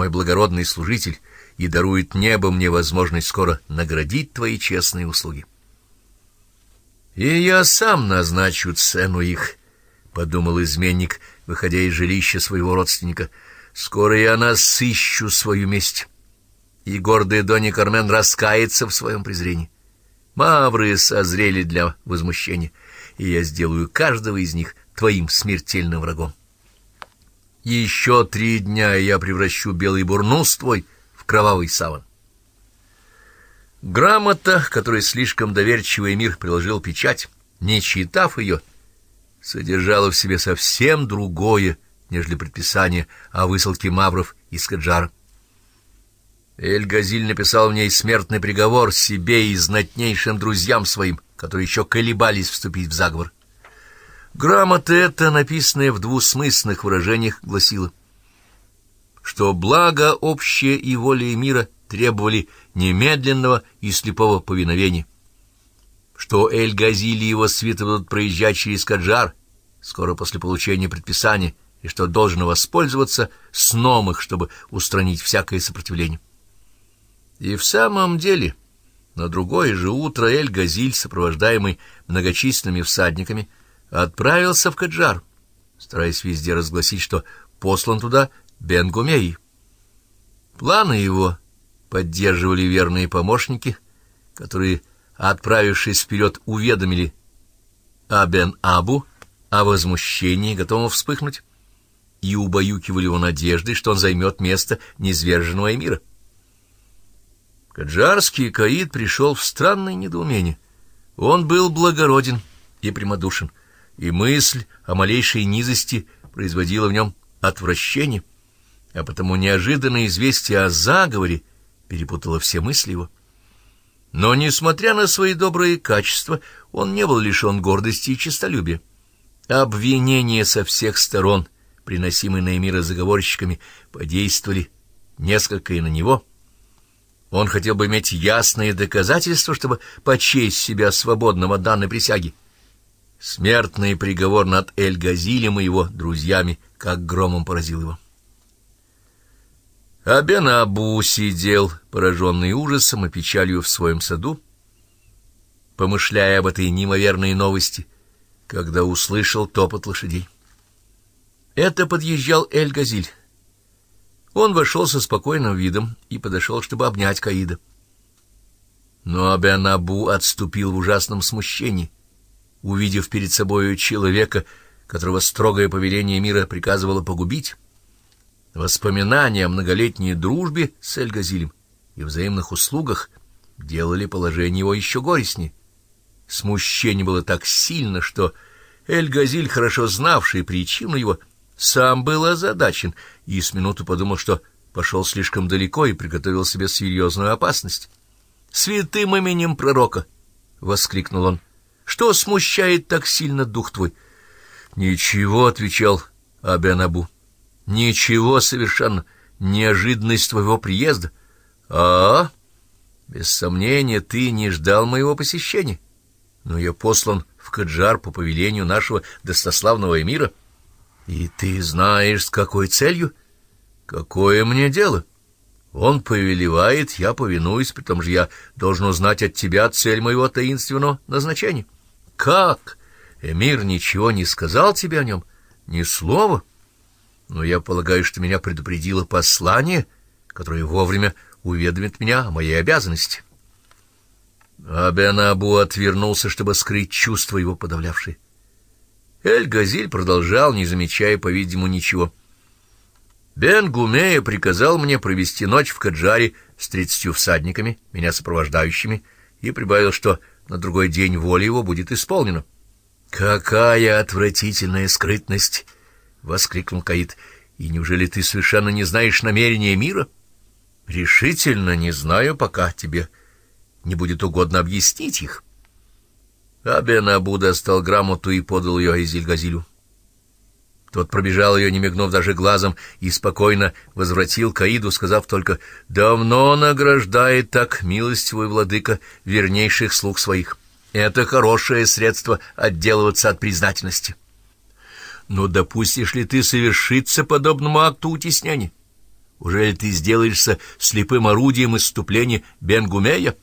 мой благородный служитель, и дарует небо мне возможность скоро наградить твои честные услуги. И я сам назначу цену их, — подумал изменник, выходя из жилища своего родственника. Скоро я насыщу свою месть, и гордый Донни Кармен раскается в своем презрении. Мавры созрели для возмущения, и я сделаю каждого из них твоим смертельным врагом. Еще три дня, и я превращу белый бурнус твой в кровавый саван. Грамота, которой слишком доверчивый мир приложил печать, не читав ее, содержала в себе совсем другое, нежели предписание о высылке мавров из Каджара. Эль-Газиль написал в ней смертный приговор себе и знатнейшим друзьям своим, которые еще колебались вступить в заговор. Грамота эта, написанная в двусмысленных выражениях, гласила, что благо общее и воля мира требовали немедленного и слепого повиновения, что Эль-Газиль и его свита будут проезжать через Каджар скоро после получения предписания, и что должно воспользоваться сном их, чтобы устранить всякое сопротивление. И в самом деле, на другое же утро Эль-Газиль, сопровождаемый многочисленными всадниками, отправился в Каджар, стараясь везде разгласить, что послан туда Бен-Гумей. Планы его поддерживали верные помощники, которые, отправившись вперед, уведомили Абен-Абу о возмущении, готовом вспыхнуть, и убаюкивали его надеждой, что он займет место низверженного эмира. Каджарский Каид пришел в странное недоумение. Он был благороден и прямодушен, и мысль о малейшей низости производила в нем отвращение, а потому неожиданное известие о заговоре перепутало все мысли его. Но, несмотря на свои добрые качества, он не был лишен гордости и честолюбия. Обвинения со всех сторон, приносимые на заговорщиками, подействовали несколько и на него — он хотел бы иметь ясные доказательства, чтобы почесть себя свободным от данной присяги. Смертный приговор над Эль-Газилем и его друзьями как громом поразил его. Абен Абу сидел, пораженный ужасом и печалью в своем саду, помышляя об этой неимоверной новости, когда услышал топот лошадей. Это подъезжал Эль-Газиль. Он вошел со спокойным видом и подошел, чтобы обнять Каида. Но Абианабу отступил в ужасном смущении, увидев перед собою человека, которого строгое повеление мира приказывало погубить. Воспоминания о многолетней дружбе с Эльгазилем и взаимных услугах делали положение его еще горестнее. Смущение было так сильно, что Эльгазиль, хорошо знавший причину его, сам был озадачен и с минуту подумал, что пошел слишком далеко и приготовил себе серьезную опасность. «Святым именем пророка!» — воскликнул он. «Что смущает так сильно дух твой?» «Ничего», — отвечал Абианабу. «Ничего совершенно. Неожиданность твоего приезда. А, без сомнения, ты не ждал моего посещения. Но я послан в Каджар по повелению нашего достославного эмира». И ты знаешь, с какой целью? Какое мне дело? Он повелевает, я повинуюсь, при том же я должен узнать от тебя цель моего таинственного назначения. Как? Эмир ничего не сказал тебе о нем? Ни слова? Но я полагаю, что меня предупредило послание, которое вовремя уведомит меня о моей обязанности. Абенабу отвернулся, чтобы скрыть чувства его подавлявшие. Эль-Газиль продолжал, не замечая, по-видимому, ничего. Бен Гумея приказал мне провести ночь в Каджаре с тридцатью всадниками, меня сопровождающими, и прибавил, что на другой день воля его будет исполнена. «Какая отвратительная скрытность!» — воскликнул Каид. «И неужели ты совершенно не знаешь намерения мира?» «Решительно не знаю, пока тебе не будет угодно объяснить их». Абен Абу достал грамоту и подал ее Изильгазилю. Тот пробежал ее, не мигнув даже глазом, и спокойно возвратил Каиду, сказав только «Давно награждает так милостивый владыка вернейших слуг своих. Это хорошее средство отделываться от признательности». «Но допустишь ли ты совершиться подобному акту утеснения? Уже ли ты сделаешься слепым орудием исступления Бенгумея?